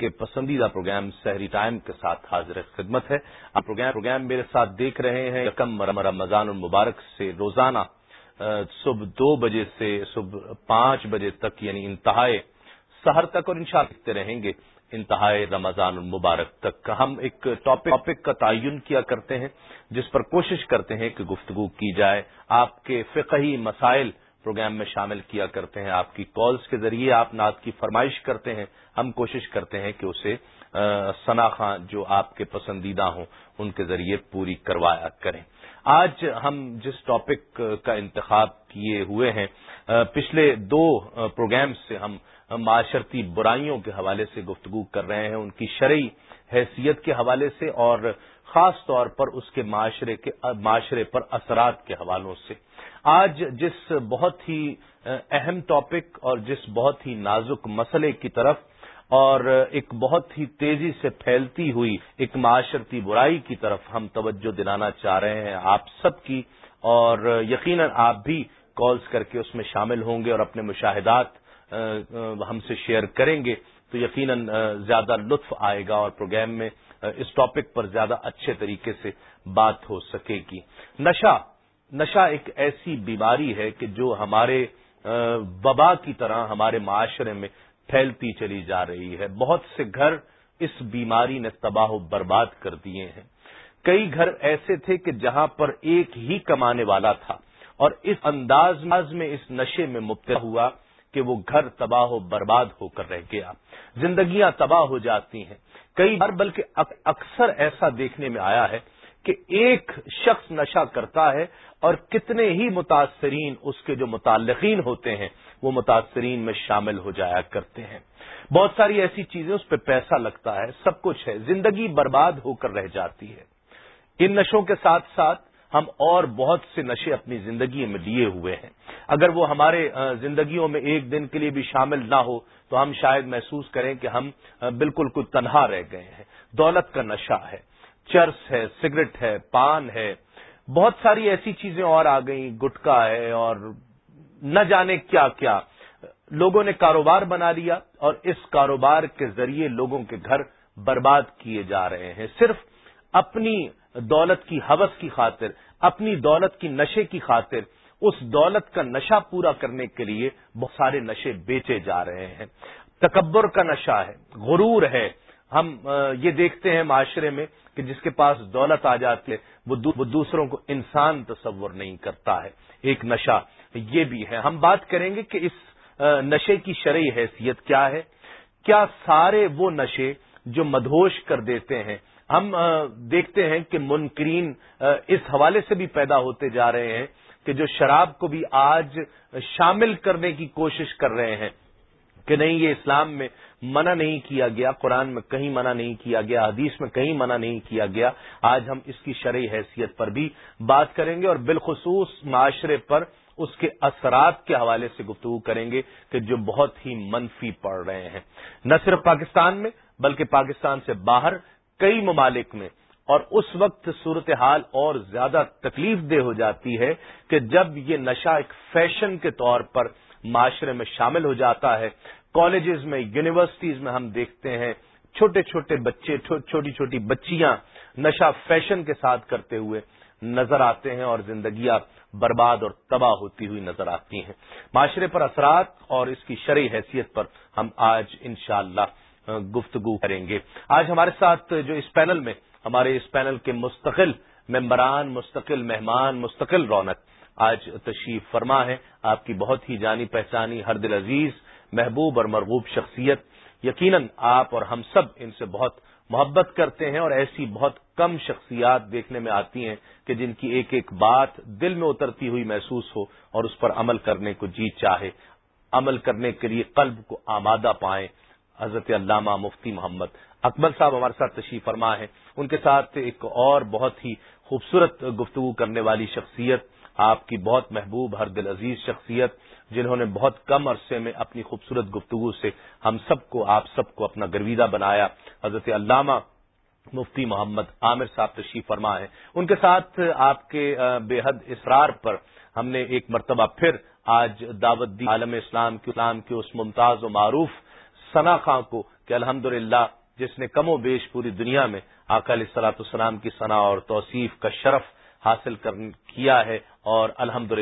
کے پسندیدہ پروگرام سحری ٹائم کے ساتھ حاضر خدمت ہے۔ آپ پروگرام پروگرام میرے ساتھ دیکھ رہے ہیں۔ یکم رمضان المبارک سے روزانہ صبح دو بجے سے صبح پانچ بجے تک یعنی انتہائے سہر تک، اور انشاءاللہ دیکھتے رہیں گے انتہائے رمضان المبارک تک۔ ہم ایک ٹاپک کا تعین کیا کرتے ہیں، جس پر کوشش کرتے ہیں کہ گفتگو کی جائے۔ آپ کے فقہی مسائل پروگرام میں شامل کیا کرتے ہیں، آپ کی کالز کے ذریعے آپ نعت کی فرمائش کرتے ہیں، ہم کوشش کرتے ہیں کہ اسے خاں جو آپ کے پسندیدہ ہوں، ان کے ذریعے پوری کروایا کریں۔ آج ہم جس ٹاپک کا انتخاب کیے ہوئے ہیں پچھلے دو پروگرام سے ہم معاشرتی برائیوں کے حوالے سے گفتگو کر رہے ہیں، ان کی شرعی حیثیت کے حوالے سے اور خاص طور پر اس کے معاشرے کے معاشرے پر اثرات کے حوالوں سے۔ آج جس بہت ہی اہم ٹاپک اور جس بہت ہی نازک مسئلے کی طرف اور ایک بہت ہی تیزی سے پھیلتی ہوئی ایک معاشرتی برائی کی طرف ہم توجہ دلانا چاہ رہے ہیں آپ سب کی اور یقیناً آپ بھی کالز کر کے اس میں شامل ہوں گے اور اپنے مشاہدات ہم سے شیئر کریں گے تو یقیناً زیادہ لطف آئے گا اور پروگرام میں اس ٹاپک پر زیادہ اچھے طریقے سے بات ہو سکے گی۔ نشہ نشہ ایک ایسی بیماری ہے کہ جو ہمارے وبا کی طرح ہمارے معاشرے میں پھیلتی چلی جا رہی ہے۔ بہت سے گھر اس بیماری نے تباہ و برباد کر دیے ہیں۔ کئی گھر ایسے تھے کہ جہاں پر ایک ہی کمانے والا تھا۔ اور اس انداز میں اس نشے میں مبتلا ہوا کہ وہ گھر تباہ و برباد ہو کر رہ گیا۔ زندگیاں تباہ ہو جاتی ہیں۔ کئی بار بلکہ اکثر ایسا دیکھنے میں آیا ہے کہ ایک شخص نشہ کرتا ہے اور کتنے ہی متاثرین اس کے جو متعلقین ہوتے ہیں، وہ متاثرین میں شامل ہو جایا کرتے ہیں۔ بہت ساری ایسی چیزیں اس پہ پیسہ لگتا ہے، سب کچھ ہے، زندگی برباد ہو کر رہ جاتی ہے۔ ان نشوں کے ساتھ ساتھ ہم اور بہت سے نشے اپنی زندگی میں لیے ہوئے ہیں۔ اگر وہ ہمارے زندگیوں میں ایک دن کے لیے بھی شامل نہ ہو، تو ہم شاید محسوس کریں کہ ہم بالکل کچھ تنہا رہ گئے ہیں۔ دولت کا نشہ ہے۔ چرس ہے، سگریٹ ہے، پان ہے۔ بہت ساری ایسی چیزیں اور آ گئیں، گٹکا ہے اور نہ جانے کیا کیا۔ لوگوں نے کاروبار بنا لیا اور اس کاروبار کے ذریعے لوگوں کے گھر برباد کیے جا رہے ہیں۔ صرف اپنی دولت کی حوث کی خاطر، اپنی دولت کی نشے کی خاطر، اس دولت کا نشہ پورا کرنے کے لیے بہت سارے نشے بیچے جا رہے ہیں۔ تکبر کا نشہ ہے، غرور ہے۔ ہم یہ دیکھتے ہیں معاشرے میں کہ جس کے پاس دولت آ جاتی ہے، وہ دوسروں کو انسان تصور نہیں کرتا ہے، ایک نشہ یہ بھی ہے۔ ہم بات کریں گے کہ اس نشے کی شرعی حیثیت کیا ہے۔ کیا سارے وہ نشے جو مدہوش کر دیتے ہیں، ہم دیکھتے ہیں کہ منکرین اس حوالے سے بھی پیدا ہوتے جا رہے ہیں کہ جو شراب کو بھی آج شامل کرنے کی کوشش کر رہے ہیں کہ نہیں، یہ اسلام میں منع نہیں کیا گیا، قرآن میں کہیں منع نہیں کیا گیا، حدیث میں کہیں منع نہیں کیا گیا، آج ہم اس کی شرعی حیثیت پر بھی بات کریں گے اور بالخصوص معاشرے پر اس کے اثرات کے حوالے سے گفتگو کریں گے کہ جو بہت ہی منفی پڑ رہے ہیں۔ نہ صرف پاکستان میں، بلکہ پاکستان سے باہر کئی ممالک میں۔ اور اس وقت صورتحال اور زیادہ تکلیف دہ ہو جاتی ہے کہ جب یہ نشہ ایک فیشن کے طور پر معاشرے میں شامل ہو جاتا ہے کالجز میں، یونیورسٹیز میں ہم دیکھتے ہیں، چھوٹے چھوٹے بچے چھوٹی چھوٹی بچیاں نشہ فیشن کے ساتھ کرتے ہوئے نظر آتے ہیں اور زندگیاں برباد اور تباہ ہوتی ہوئی نظر آتی ہیں۔ معاشرے پر اثرات اور اس کی شرعی حیثیت پر ہم آج انشاءاللہ گفتگو کریں گے۔ آج ہمارے ساتھ جو اس پینل میں، ہمارے اس پینل کے مستقل ممبران، مستقل مہمان، مستقل رونق آج تشریف فرما ہے۔ آپ کی بہت ہی جانی پہچانی، ہر دل عزیز محبوب اور مرغوب شخصیت۔ یقیناً آپ اور ہم سب ان سے بہت محبت کرتے ہیں اور ایسی بہت کم شخصیات دیکھنے میں آتی ہیں کہ جن کی ایک ایک بات دل میں اترتی ہوئی محسوس ہو اور اس پر عمل کرنے کو جی چاہے۔ عمل کرنے کے لیے قلب کو آمادہ پائیں۔ حضرت علامہ مفتی محمد اکبر صاحب ہمارے ساتھ تشریف فرما ہے ان کے ساتھ ایک اور بہت ہی خوبصورت گفتگو کرنے والی شخصیت آپ کی بہت محبوب ہر دل عزیز شخصیت جنہوں نے بہت کم عرصے میں اپنی خوبصورت گفتگو سے ہم سب کو، آپ سب کو اپنا گرویدہ بنایا۔ حضرت علامہ مفتی محمد عامر صاحب تشریف فرما ہے ان کے ساتھ آپ کے بے حد اصرار پر ہم نے ایک مرتبہ پھر آج دعوت دی۔ عالم اسلام کے اسلام کے اس ممتاز و معروف ثنا خاں کو کہ الحمد جس نے کم و بیش پوری دنیا میں اکال سلاط السلام کی ثنا اور توصیف کا شرف حاصل کیا ہے اور الحمد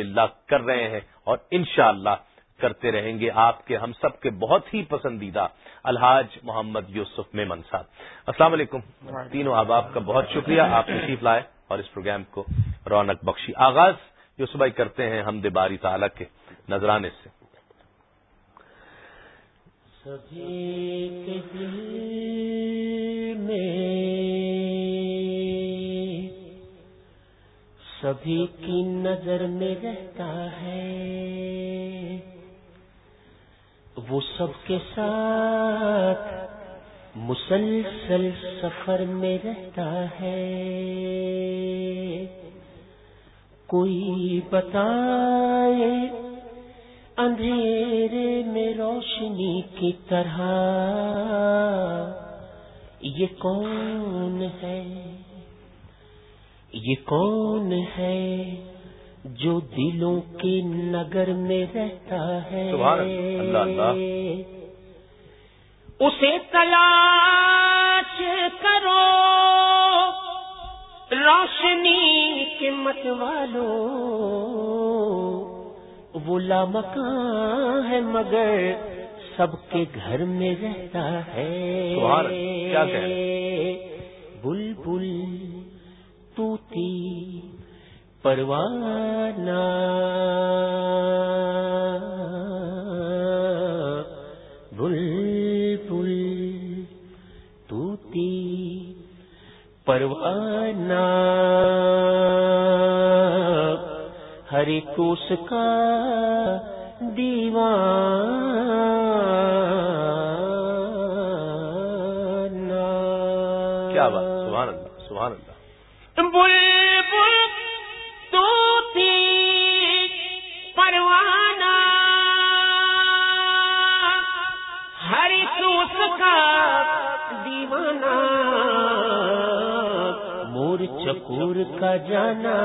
کر رہے ہیں اور انشاءاللہ کرتے رہیں گے آپ کے ہم سب کے بہت ہی پسندیدہ الحاج محمد یوسف میمن صاحب۔ السلام علیکم۔ تینوں احباب کا بہت شکریہ۔ آپ تشریف لائے اور اس پروگرام کو رونق بخشی۔ آغاز یوسف بھائی کرتے ہیں ہم باری تعالی کے نذرانے سے۔ سبھی سبھی کی نظر میں رہتا ہے۔ وہ سب کے ساتھ مسلسل سفر میں رہتا ہے۔ کوئی بتائے اندھیرے میں روشنی کی طرح یہ کون ہے؟ یہ کون ہے جو دلوں کے نگر میں رہتا ہے؟ اسے تلاش کرو روشنی کے مت والو۔ وہ لامکان ہے مگر سب کے گھر میں رہتا ہے۔ بل بل توتی پروانہ۔ بل بل توتی پروانہ۔ ہر کوس کا دیوان۔ مور کا جانا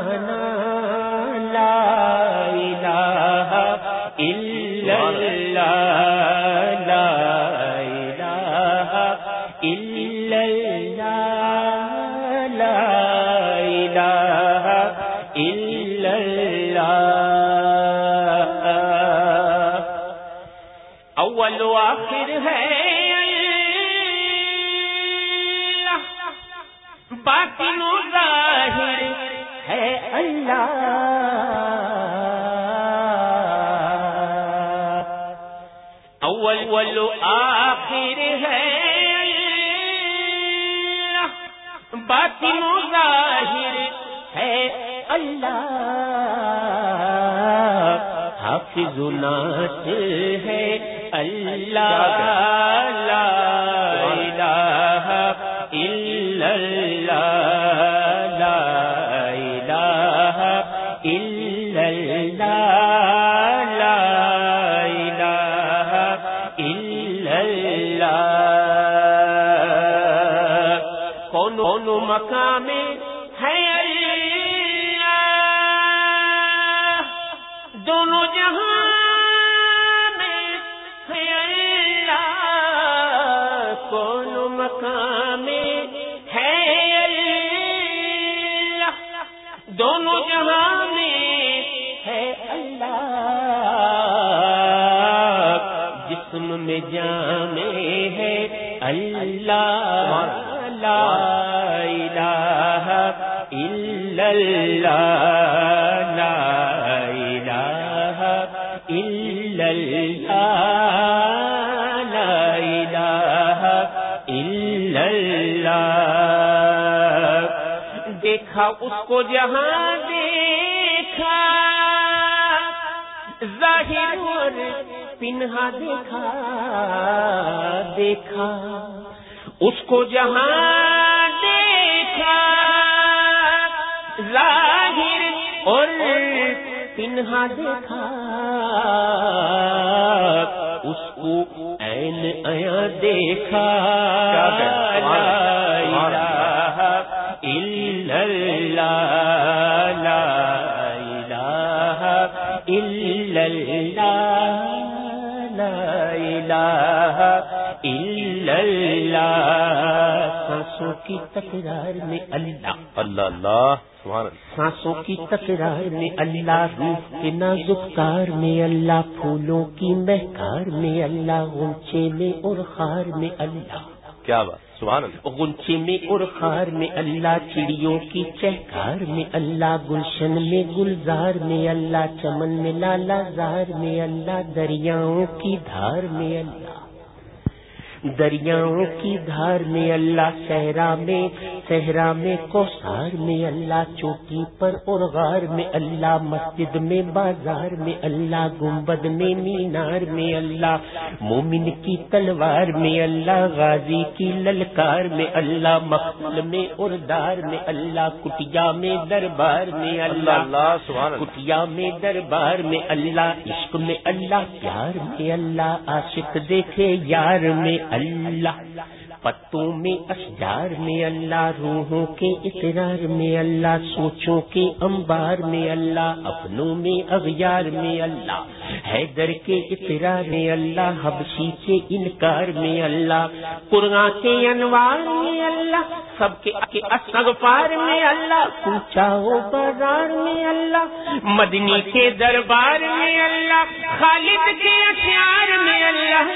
اول آخر ہے باقی ظاہر اللہ۔ اول آخر ہے۔ باقی ظاہر ہے۔ اللہ۔ حافظ ناچ ہے۔ اللہ۔ لا الہ الا اللہ۔ دیکھا، اس کو جہاں دیکھا، ظاہر اور پنہا دیکھا دیکھا۔ اس کو جہاں دیکھا، ظاہر اور پنہا دیکھا۔ اس کو این ایا دیکھا اللہ سانسوں کی تکرار میں اللہ۔ اللہ اللہ۔ سبحان سانسوں کی تکرار میں اللہ روح کے نازکار میں اللہ پھولوں کی مہکار میں اللہ غنچے میں اور خار میں اللہ۔ کیا بات؟ سبحان اللہ۔ غنچے میں اور خار میں اللہ چڑیوں کی چہکار میں اللہ گلشن میں گلزار میں اللہ چمن میں لالا زار میں اللہ دریاؤں کی دھار میں اللہ۔ دریاؤں کی دھار میں اللہ صحرا میں صحرا میں کوسار میں اللہ چوٹی پر اور غار میں اللہ مسجد میں بازار میں اللہ گنبد میں مینار میں اللہ مومن کی تلوار میں اللہ غازی کی للکار میں اللہ مقبل میں اور دار میں اللہ کٹیا میں دربار میں اللہ کٹیا میں دربار میں اللہ عشق میں اللہ پیار میں اللہ عاشق دیکھے یار میں اللہ پتوں میں اشجار میں اللہ روحوں کے اقرار میں اللہ سوچوں کے انبار میں اللہ اپنوں میں اغیار میں اللہ حیدر کے اقرار میں اللہ حبشی کے انکار میں اللہ قرآن کے انوار میں اللہ سب کے کے استغفار میں اللہ پوچھا ہو بازار میں اللہ مدنی کے دربار میں اللہ خالد کے اشعار میں اللہ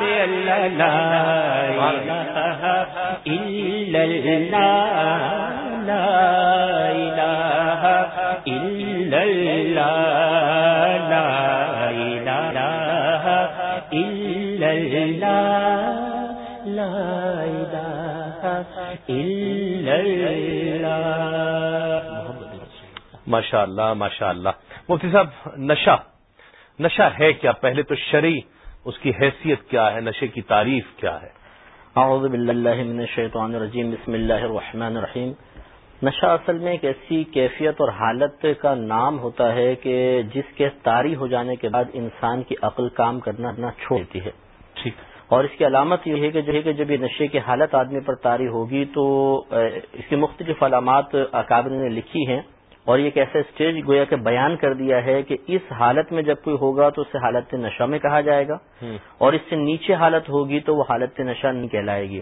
میں اللہ ماشاء اللہ ماشاء اللہ مفتی صاحب نشہ نشہ ہے کیا؟ پہلے تو شرعی اس کی حیثیت کیا ہے نشے کی تعریف کیا ہے؟ اعوذ باللہ من الشیطان الرجیم بسم اللہ الرحمن الرحیم۔ نشہ اصل میں ایک ایسی کیفیت اور حالت کا نام ہوتا ہے کہ جس کے طاری ہو جانے کے بعد انسان کی عقل کام کرنا نہ چھوڑ دیتی ہے۔ ٹھیک۔ اور اس کی علامت یہ ہے کہ جو ہے کہ جب یہ نشے کی حالت آدمی پر طاری ہوگی تو اس کی مختلف علامات اکابر نے لکھی ہیں۔ اور یہ ایک ایسا اسٹیج گویا کہ بیان کر دیا ہے کہ اس حالت میں جب کوئی ہوگا تو اسے حالت نشہ میں کہا جائے گا اور اس سے نیچے حالت ہوگی تو وہ حالت نشہ نہیں کہلائے گی۔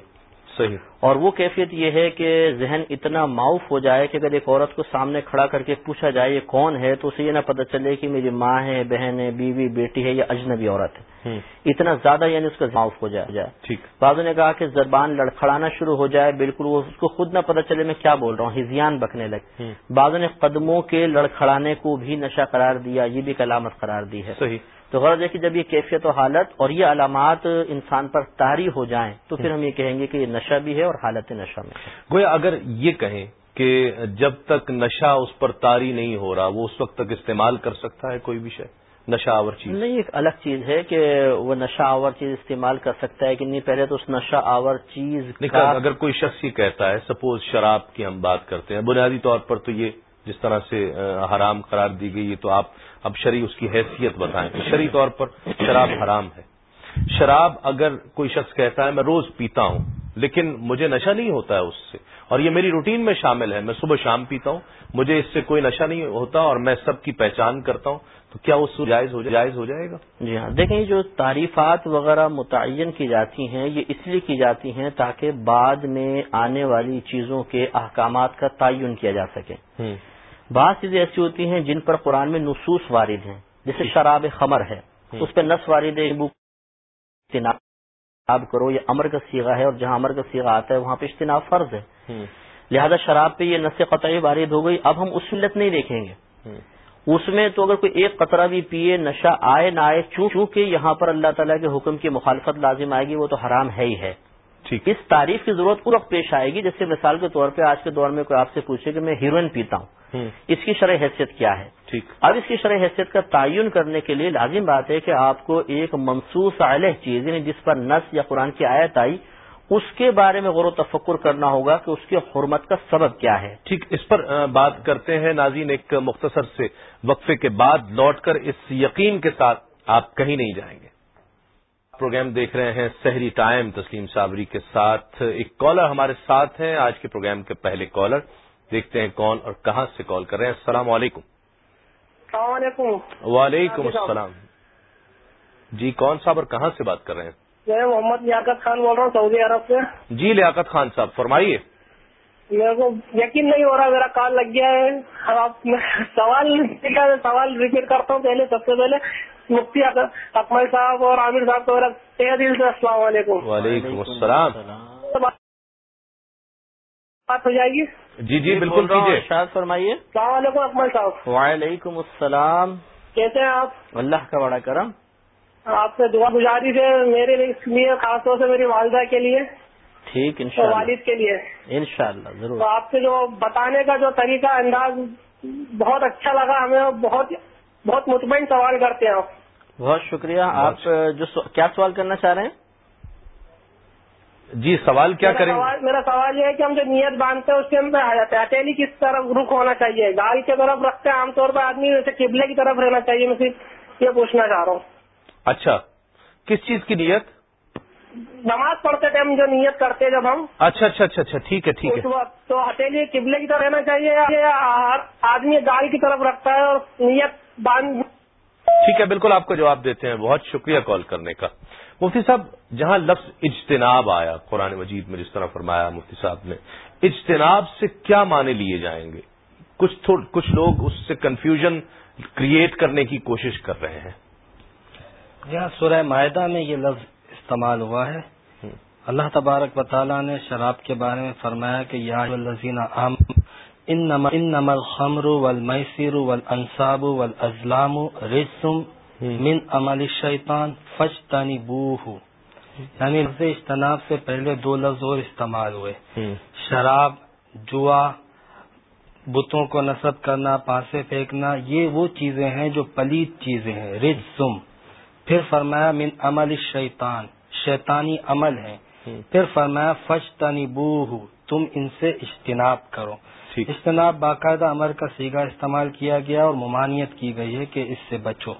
صحیح۔ اور وہ کیفیت یہ ہے کہ ذہن اتنا معاف ہو جائے کہ اگر ایک عورت کو سامنے کھڑا کر کے پوچھا جائے یہ کون ہے تو اسے یہ نہ پتہ چلے کہ میری ماں ہے بہن ہے بیوی بیٹی ہے یا اجنبی عورت ہے۔ اتنا زیادہ یعنی اس کا معاف ہو جائے۔ جائے ٹھیک۔ بعضوں نے کہا کہ زبان لڑکھڑانا شروع ہو جائے بالکل وہ اس کو خود نہ پتہ چلے میں کیا بول رہا ہوں ہزیان بکنے لگے۔ بعضوں نے قدموں کے لڑکھڑانے کو بھی نشہ قرار دیا یہ بھی علامت قرار دی ہے۔ صحیح۔ تو غرض ہے کہ جب یہ کیفیت و حالت اور یہ علامات انسان پر طاری ہو جائیں تو پھر ہم یہ کہیں گے کہ یہ نشہ بھی ہے اور حالت نشہ میں گویا اگر یہ کہیں کہ جب تک نشہ اس پر طاری نہیں ہو رہا وہ اس وقت تک استعمال کر سکتا ہے کوئی بھی شے؟ نشہ آور چیز؟ نہیں ایک الگ چیز ہے کہ وہ نشہ آور چیز استعمال کر سکتا ہے کہ نہیں پہلے تو اس نشہ آور چیز کا اگر کوئی شخص یہ کہتا ہے سپوز شراب کی ہم بات کرتے ہیں بنیادی طور پر تو یہ جس طرح سے حرام قرار دی گئی ہے تو آپ اب شرع اس کی حیثیت بتائیں۔ شرعی طور پر شراب حرام ہے۔ شراب اگر کوئی شخص کہتا ہے میں روز پیتا ہوں لیکن مجھے نشہ نہیں ہوتا ہے اس سے اور یہ میری روٹین میں شامل ہے میں صبح شام پیتا ہوں مجھے اس سے کوئی نشہ نہیں ہوتا اور میں سب کی پہچان کرتا ہوں تو کیا وہ جائز ہو جائز ہو جائے گا؟ جی ہاں۔ دیکھیں جو تعریفات وغیرہ متعین کی جاتی ہیں یہ اس لیے کی جاتی ہیں تاکہ بعد میں آنے والی چیزوں کے احکامات کا تعین کیا جا سکے۔ بعض چیزیں ایسی ہوتی ہیں جن پر قرآن میں نصوص وارد ہیں جیسے شراب خمر ہے۔ اس پہ نس وارد ہے اجتناب کرو یہ امر کا سیگا ہے اور جہاں امر کا سیگا آتا ہے وہاں پہ اجتناب فرض ہے۔ لہذا شراب پہ یہ نس قطعی وارد ہو گئی اب ہم اس علت نہیں دیکھیں گے۔ اس میں تو اگر کوئی ایک قطرہ بھی پیے نشہ آئے نہ آئے چونکہ یہاں پر اللہ تعالیٰ کے حکم کی مخالفت لازم آئے گی وہ تو حرام ہے ہی ہے۔ اس تعریف کی ضرورت اس وقت پیش آئے گی۔ جیسے مثال کے طور پہ آج کے دور میں کوئی آپ سے پوچھے کہ میں ہیروئن پیتا ہوں۔ اس کی شرح حیثیت کیا ہے؟ اب اس کی شرح حیثیت کا تعین کرنے کے لیے لازم بات ہے کہ آپ کو ایک منصوص علیہ چیز یعنی جس پر نس یا قرآن کی آیت آئی اس کے بارے میں غور و تفکر کرنا ہوگا کہ اس کی حرمت کا سبب کیا ہے۔ ٹھیک اس پر بات کرتے ہیں ناظرین ایک مختصر سے وقفے کے بعد۔ لوٹ کر اس یقین کے ساتھ آپ کہیں نہیں جائیں گے۔ پروگرام دیکھ رہے ہیں سحری ٹائم تسلیم صابری کے ساتھ۔ ایک کالر ہمارے ساتھ ہیں۔ آج کے پروگرام کے پہلے کالر۔ دیکھتے ہیں کون اور کہاں سے کال کر رہے ہیں۔ السلام علیکم۔ السلام علیکم۔ وعلیکم السلام۔ جی کون صاحب اور کہاں سے بات کر رہے ہیں؟ میں محمد لیاقت خان بول رہا ہوں سعودی عرب سے۔ جی لیاقت خان صاحب فرمائیے۔ میرے کو یقین نہیں ہو رہا میرا کال لگ گیا ہے۔ آپ سوال سوال ریپیٹ کرتا ہوں پہلے سب سے پہلے۔ مفتی اکمل صاحب اور عامر صاحب کو تہ دل سے السلام علیکم۔ وعلیکم السلام۔ بات ہو جائے گی؟ جی جی بالکل کیجیے۔ ارشاد فرمائیے۔ السلام علیکم اکمل صاحب۔ وعلیکم السلام۔ کیسے ہیں آپ؟ اللہ کا بڑا کرم۔ آپ سے دعا گزاری سے میرے لیے خاص طور سے میری والدہ کے لیے۔ ٹھیک انشاءاللہ۔ والد کے لیے۔ انشاءاللہ ضرور۔ تو آپ سے جو بتانے کا جو طریقہ انداز بہت اچھا لگا ہمیں بہت بہت مطمئن سوال کرتے ہیں آپ۔ بہت شکریہ۔ آپ جو سو... کیا سوال کرنا چاہ رہے ہیں؟ جی سوال کیا کریں؟ سوال میرا سوال یہ ہے کہ ہم جو نیت باندھتے ہیں اس کے اندر آ جاتے ہیں۔ ہتھیلی کس طرف رخ ہونا چاہیے؟ گال کی طرف رکھتے ہیں عام طور پر آدمی جیسے قبلے کی طرف رہنا چاہیے۔ میں صرف یہ پوچھنا چاہ رہا ہوں۔ اچھا کس چیز کی نیت؟ نماز پڑھتے ٹائم جو نیت کرتے ہیں جب ہم۔ اچھا اچھا اچھا اچھا ٹھیک ہے ٹھیک اس ہے وقت تو ہتھیلی قبلے کی طرف رہنا چاہیے یا ہر آدمی گال کی طرف رکھتا ہے اور نیت ٹھیک ہے بالکل آپ کو جواب دیتے ہیں۔ بہت شکریہ کال کرنے کا۔ مفتی صاحب جہاں لفظ اجتناب آیا قرآن مجید میں جس طرح فرمایا مفتی صاحب نے اجتناب سے کیا معنی لیے جائیں گے؟ کچھ تھوڑ کچھ لوگ اس سے کنفیوژن کریٹ کرنے کی کوشش کر رہے ہیں۔ یہاں سورہ معاہدہ میں یہ لفظ استعمال ہوا ہے اللہ تبارک و تعالیٰ نے شراب کے بارے میں فرمایا کہ یا الذین آمنوا انما الخمر والمیسر والانصاب والازلام رجسم من عمل الشیطان فاجتنبوه. یعنی لفظ اجتناب سے پہلے دو لفظ اور استعمال ہوئے. شراب جوا بتوں کو نصب کرنا پانسے پھینکنا یہ وہ چیزیں ہیں جو پلیت چیزیں ہیں رجسم. پھر فرمایا من عمل الشیطان شیطانی عمل ہے پھر فرمایا فج تم ان سے اجتناب کرو۔ اجتناب باقاعدہ امر کا سیگا استعمال کیا گیا اور ممانعت کی گئی ہے کہ اس سے بچو۔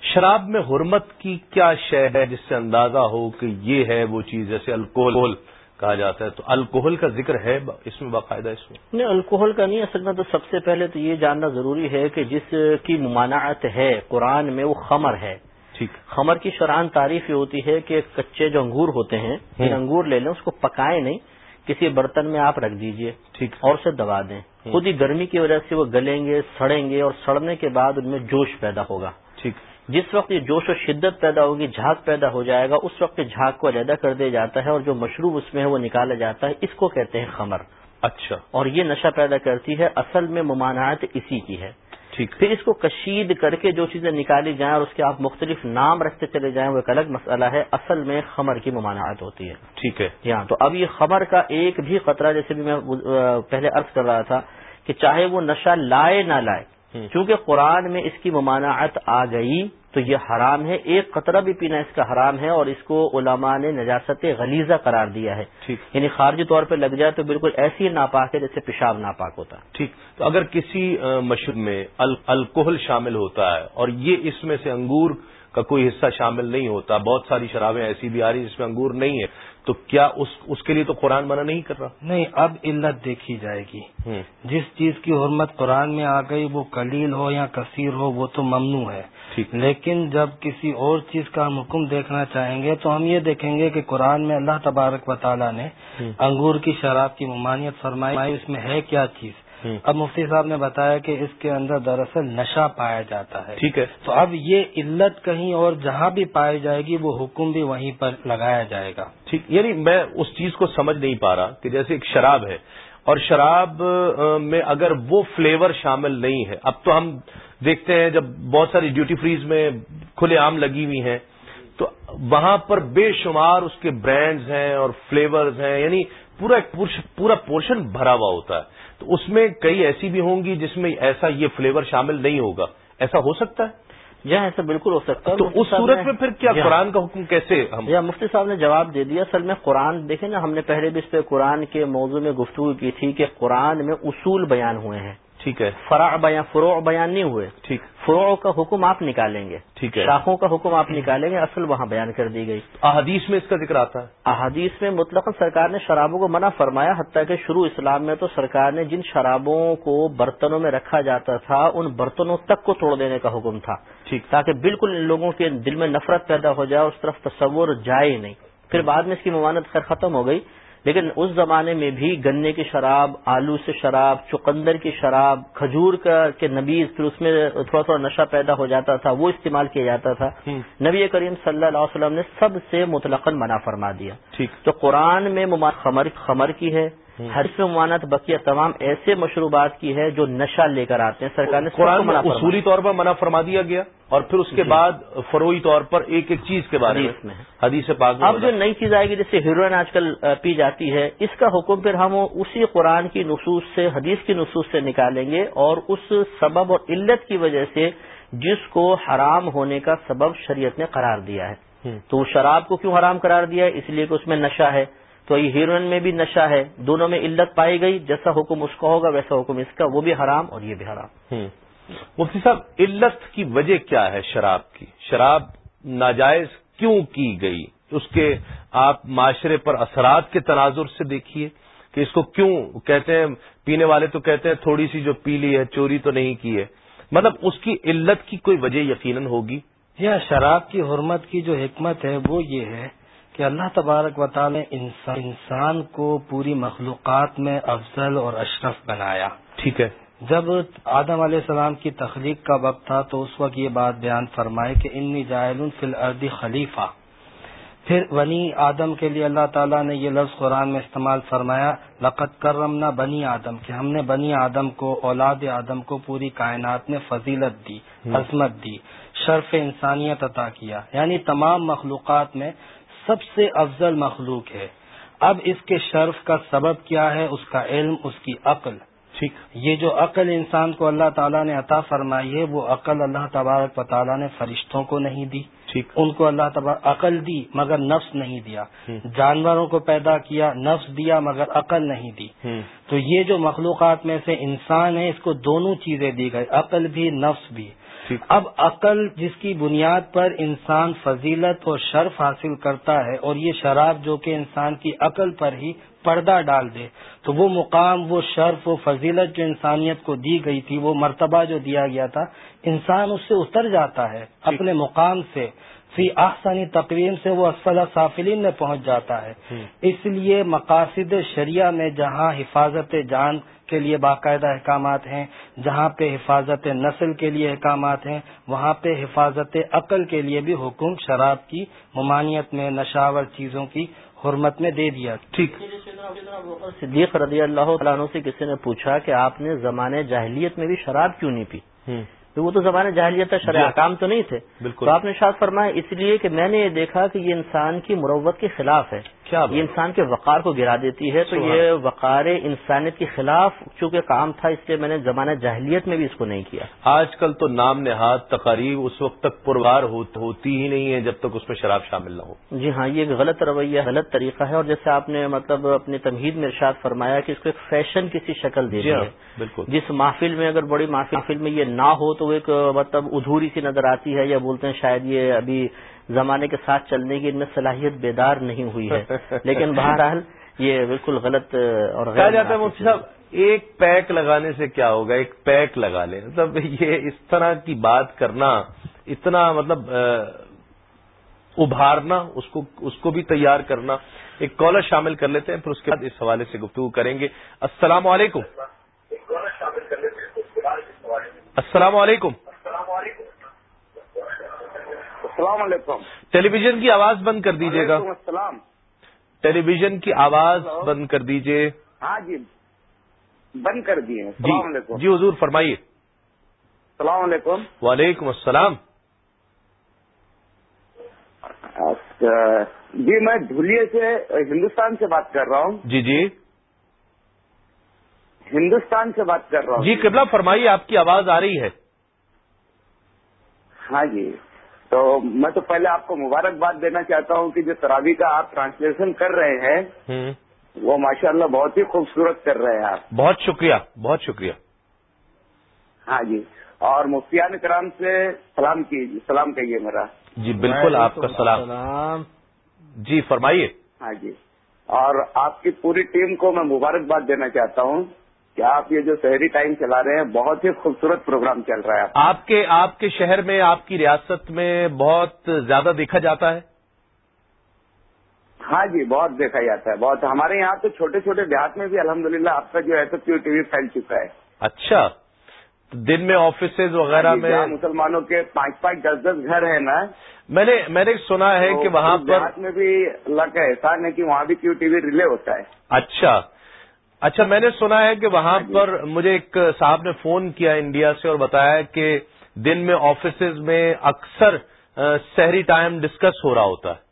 شراب میں حرمت کی کیا شے ہے جس سے اندازہ ہو کہ یہ ہے وہ چیز جیسے الکوہل کہا جاتا ہے؟ تو الکوہل کا ذکر ہے اس میں باقاعدہ اس میں۔ نہیں الکوہل کا نہیں اصل میں تو سب سے پہلے تو یہ جاننا ضروری ہے کہ جس کی ممانعت ہے قرآن میں وہ خمر ہے۔ ٹھیک۔ خمر کی شران تعریف یہ ہوتی ہے کہ کچے جو انگور ہوتے ہیں۔ انگور لے لیں اس کو پکائیں نہیں۔ کسی برتن میں آپ رکھ دیجیے ٹھیک۔ اور اسے دبا دیں۔ خود ہی گرمی کی وجہ سے وہ گلیں گے سڑیں گے اور سڑنے کے بعد ان میں جوش پیدا ہوگا۔ ٹھیک۔ جس وقت یہ جوش و شدت پیدا ہوگی جھاگ پیدا ہو جائے گا اس وقت جھاگ کو علیحدہ کر دیا جاتا ہے اور جو مشروب اس میں ہے وہ نکالا جاتا ہے۔ اس کو کہتے ہیں خمر۔ اچھا۔ اور یہ نشہ پیدا کرتی ہے۔ اصل میں ممانعت اسی کی ہے۔ ٹھیک۔ پھر اس کو کشید کر کے جو چیزیں نکالی جائیں اور اس کے آپ مختلف نام رکھتے چلے جائیں وہ ایک الگ مسئلہ ہے۔ اصل میں خمر کی ممانعت ہوتی ہے۔ ٹھیک ہے۔ یہاں تو اب یہ خمر کا ایک بھی قطرہ جیسے بھی میں پہلے عرض کر رہا تھا کہ چاہے وہ نشہ لائے نہ لائے چونکہ قرآن میں اس کی ممانعت آ گئی۔ تو یہ حرام ہے ایک قطرہ بھی پینا اس کا حرام ہے اور اس کو علماء نے نجاست غلیظہ قرار دیا ہے۔ یعنی خارجی طور پہ لگ جائے تو بالکل ایسی ناپاک ہے جیسے پیشاب ناپاک ہوتا۔ ہے ٹھیک۔ تو اگر کسی مشروب میں ال- الکوہل شامل ہوتا ہے اور یہ اس میں سے انگور کا کوئی حصہ شامل نہیں ہوتا۔ بہت ساری شرابیں ایسی بھی آ رہی جس میں انگور نہیں ہے تو کیا اس اس کے لیے تو قرآن منع نہیں کر رہا؟ نہیں اب علت دیکھی جائے گی۔ جس چیز کی حرمت قرآن میں آ گئی وہ قلیل ہو یا کثیر ہو وہ تو ممنوع ہے۔ لیکن جب کسی اور چیز کا ہم حکم دیکھنا چاہیں گے تو ہم یہ دیکھیں گے کہ قرآن میں اللہ تبارک و تعالیٰ نے انگور کی شراب کی ممانعت فرمائی۔ اس میں ہے کیا چیز۔ اب مفتی صاحب نے بتایا کہ اس کے اندر دراصل نشہ پایا جاتا ہے۔ ٹھیک ہے۔ تو اب یہ علت کہیں اور جہاں بھی پائی جائے گی وہ حکم بھی وہیں پر لگایا جائے گا۔ ٹھیک۔ یعنی میں اس چیز کو سمجھ نہیں پا رہا کہ جیسے ایک شراب ہے اور شراب میں اگر وہ فلیور شامل نہیں ہے اب تو ہم دیکھتے ہیں جب بہت ساری ڈیوٹی فریز میں کھلے عام لگی ہوئی ہیں تو وہاں پر بے شمار اس کے برانڈز ہیں اور فلیورز ہیں یعنی پورا ایک پورش- پورا پورشن بھرا ہوا ہوتا ہے۔ تو اس میں کئی ایسی بھی ہوں گی جس میں ایسا یہ فلیور شامل نہیں ہوگا۔ ایسا ہو سکتا ہے؟ جی ہاں ایسا بالکل ہو سکتا ہے۔ تو اس صورت میں پھر کیا جی ہاں۔ قرآن کا حکم کیسے ہم یا مفتی صاحب نے جواب دے دیا اصل میں قرآن دیکھیں نا ہم نے پہلے بھی اس پہ قرآن کے موضوع میں گفتگو کی تھی کہ قرآن میں اصول بیان ہوئے ہیں۔ ٹھیک ہے۔ فرع بیان فروع بیان نہیں ہوئے۔ ٹھیک۔ فروع کا حکم آپ نکالیں گے۔ ٹھیک ہے۔ شاخوں کا حکم آپ نکالیں گے اصل وہاں بیان کر دی گئی۔ احادیث میں اس کا ذکر آتا ہے۔ احادیث میں مطلق سرکار نے شرابوں کو منع فرمایا حتیٰ کہ شروع اسلام میں تو سرکار نے جن شرابوں کو برتنوں میں رکھا جاتا تھا ان برتنوں تک کو توڑ دینے کا حکم تھا۔ ٹھیک۔ تاکہ بالکل ان لوگوں کے دل میں نفرت پیدا ہو جائے اس طرف تصور جائے ہی نہیں۔ پھر بعد میں اس کی ممانت خیر ختم ہو گئی۔ لیکن اس زمانے میں بھی گنے کی شراب آلو سے شراب چقندر کی شراب کھجور کا کے نبیز پھر اس میں تھوڑا تھوڑا نشہ پیدا ہو جاتا تھا وہ استعمال کیا جاتا تھا۔ نبی کریم صلی اللہ علیہ وسلم نے سب سے مطلق منع فرما دیا۔ تو قرآن میں خمر خمر کی ہے۔ ہر سے ممانت بقیہ تمام ایسے مشروبات کی ہے جو نشہ لے کر آتے ہیں۔ سرکار نے قرآن اصولی طور پر منع فرما دیا گیا اور پھر اس کے جی۔ بعد فروئی طور پر ایک ایک چیز کے بارے میں حدیث پاک اب جو نئی چیز آئے گی جیسے ہیروئن آج کل پی جاتی ہے اس کا حکم پھر ہم اسی قرآن کی نصوص سے حدیث کی نصوص سے نکالیں گے اور اس سبب اور علت کی وجہ سے جس کو حرام ہونے کا سبب شریعت نے قرار دیا ہے۔ تو شراب کو کیوں حرام قرار دیا ہے؟ اس لیے کہ اس میں نشہ ہے۔ تو یہ ہیروئن میں بھی نشہ ہے دونوں میں علت پائی گئی جیسا حکم اس کا ہوگا ویسا حکم اس کا وہ بھی حرام اور یہ بھی حرام۔ مفتی صاحب علت کی وجہ کیا ہے شراب کی؟ شراب ناجائز کیوں کی گئی؟ اس کے آپ معاشرے پر اثرات کے تناظر سے دیکھیے کہ اس کو کیوں کہتے ہیں پینے والے تو کہتے ہیں تھوڑی سی جو پی لی ہے چوری تو نہیں کی ہے۔ مطلب اس کی علت کی کوئی وجہ یقیناً ہوگی؟ یا شراب کی حرمت کی جو حکمت ہے وہ یہ ہے کہ اللہ تبارک و تعالی انسان انسان کو پوری مخلوقات میں افضل اور اشرف بنایا۔ ٹھیک ہے۔ جب آدم علیہ السلام کی تخلیق کا وقت تھا تو اس وقت یہ بات بیان فرمائے کہ انی جائل فی الارض خلیفہ۔ پھر ونی آدم کے لیے اللہ تعالیٰ نے یہ لفظ قرآن میں استعمال فرمایا لقت کرمنا بنی آدم کہ ہم نے بنی آدم کو اولاد آدم کو پوری کائنات میں فضیلت دی عظمت دی شرف انسانیت عطا کیا۔ یعنی تمام مخلوقات میں سب سے افضل مخلوق ہے۔ اب اس کے شرف کا سبب کیا ہے؟ اس کا علم اس کی عقل۔ ٹھیک۔ یہ جو عقل انسان کو اللہ تعالیٰ نے عطا فرمائی ہے وہ عقل اللہ تبارک و تعالیٰ نے فرشتوں کو نہیں دی۔ ٹھیک۔ ان کو اللہ تبارک عقل دی مگر نفس نہیں دیا۔ جانوروں کو پیدا کیا نفس دیا مگر عقل نہیں دی۔ تو یہ جو مخلوقات میں سے انسان ہے اس کو دونوں چیزیں دی گئی عقل بھی نفس بھی۔ اب عقل جس کی بنیاد پر انسان فضیلت اور شرف حاصل کرتا ہے اور یہ شراب جو کہ انسان کی عقل پر ہی پردہ ڈال دے تو وہ مقام وہ شرف و فضیلت جو انسانیت کو دی گئی تھی وہ مرتبہ جو دیا گیا تھا انسان اس سے اتر جاتا ہے اپنے مقام سے۔ فی آسانی تقویم سے وہ اسفل سافلین میں پہنچ جاتا ہے۔ اس لیے مقاصد شریعہ میں جہاں حفاظت جان کے لیے باقاعدہ احکامات ہیں جہاں پہ حفاظت نسل کے لیے احکامات ہیں وہاں پہ حفاظت عقل کے لیے بھی حکم شراب کی ممانعت میں نشاور چیزوں کی حرمت میں دے دیا۔ ٹھیک۔ صدیق رضی اللہ عنہ سے کسی نے پوچھا کہ آپ نے زمانے جاہلیت میں بھی شراب کیوں نہیں پی؟ تو وہ تو زمانے جاہلیت تھا شرح کام تو نہیں تھے۔ بالکل۔ تو آپ نے شاد فرمایا اس لیے کہ میں نے یہ دیکھا کہ یہ انسان کی مروت کے خلاف ہے۔ کیا یہ انسان کے وقار کو گرا دیتی ہے تو یہ وقار انسانیت کے خلاف چونکہ کام تھا اس لیے میں نے زمانہ جاہلیت میں بھی اس کو نہیں کیا۔ آج کل تو نام نہاد تقاریب اس وقت تک پروار ہوتی ہی نہیں ہے جب تک اس میں شراب شامل نہ ہو۔ جی ہاں یہ ایک غلط رویہ غلط طریقہ ہے اور جیسے آپ نے مطلب اپنی تمہید میں ارشاد فرمایا کہ اس کو ایک فیشن کسی شکل دے جی ہاں، ہے۔ بالکل۔ جس محفل میں اگر بڑی محفل میں یہ نہ ہو تو ایک مطلب ادھوری سی نظر آتی ہے یا بولتے ہیں شاید یہ ابھی زمانے کے ساتھ چلنے کی ان میں صلاحیت بیدار نہیں ہوئی ہے۔ لیکن بہرحال یہ بالکل غلط اور کہا جاتا ہے مفتی صاحب ایک پیک لگانے سے کیا ہوگا؟ ایک پیک لگا لیں۔ مطلب یہ اس طرح کی بات کرنا اتنا مطلب ابھارنا اس کو اس کو بھی تیار کرنا۔ ایک کالر شامل کر لیتے ہیں پھر اس کے بعد اس حوالے سے گفتگو کریں گے۔ السلام علیکم۔ السلام علیکم۔ السلام علیکم۔ ٹیلی ویژن کی آواز بند کر دیجیے گا۔ السلام۔ ٹیلی ویژن کی آواز بند کر دیجیے۔ ہاں جی بند کر دیے جی۔ السلام علیکم۔ جی حضور فرمائیے۔ السلام علیکم۔ وعلیکم السلام۔ جی میں دھلیے سے ہندوستان سے بات کر رہا ہوں۔ جی جی۔ ہندوستان سے بات کر رہا ہوں۔ جی قبلہ فرمائیے آپ کی آواز آ رہی ہے۔ ہاں جی۔ تو میں تو پہلے آپ کو مبارکباد دینا چاہتا ہوں کہ جو تراوی کا آپ ٹرانسلیشن کر رہے ہیں وہ ماشاء اللہ بہت ہی خوبصورت کر رہے ہیں آپ۔ بہت شکریہ بہت شکریہ۔ ہاں جی۔ اور مفتیان کرام سے سلام کی سلام کہیے میرا۔ جی بالکل آپ کا سلام۔ جی فرمائیے۔ ہاں جی۔ اور آپ کی پوری ٹیم کو میں مبارکباد دینا چاہتا ہوں۔ کہ آپ یہ جو شہری ٹائم چلا رہے ہیں بہت ہی خوبصورت پروگرام چل رہا ہے۔ آپ کے آپ کے شہر میں آپ کی ریاست میں بہت زیادہ دیکھا جاتا ہے؟ ہاں جی بہت دیکھا جاتا ہے بہت۔ ہمارے یہاں تو چھوٹے چھوٹے دیہات میں بھی الحمدللہ آپ کا جو ہے تو کیو ٹی وی پھیل چکا ہے۔ اچھا۔ دن میں آفیسز وغیرہ ہاں جی، میں مسلمانوں کے پانچ پانچ دس دس گھر ہیں نا میں نے میں نے سنا ہے کہ وہاں پر میں بھی اللہ کا احسان ہے کہ وہاں بھی کیو ٹی وی ریلے ہوتا ہے۔ اچھا۔ اچھا میں نے سنا ہے کہ وہاں ہاں جی۔ پر مجھے ایک صاحب نے فون کیا انڈیا سے اور بتایا کہ دن میں آفیسز میں اکثر سحری ٹائم ڈسکس ہو رہا ہوتا ہے۔